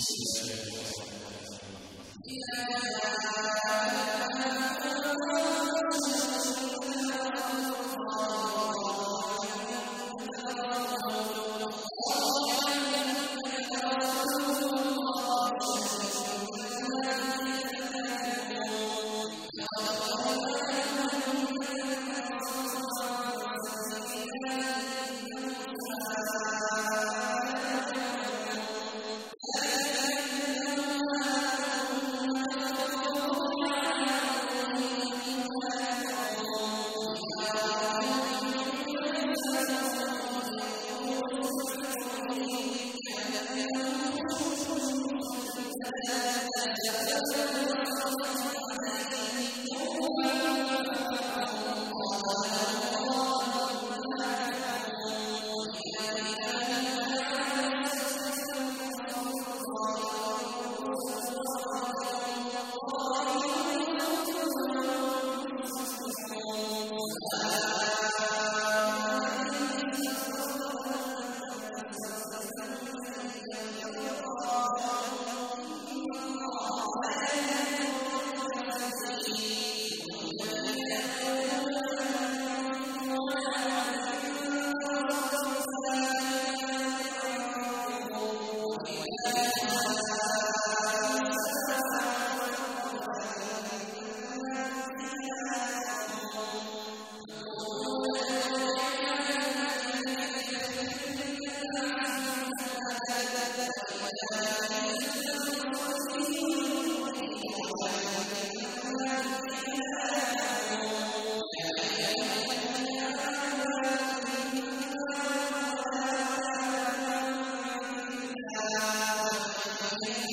Yeah. وَالْقَمَرِ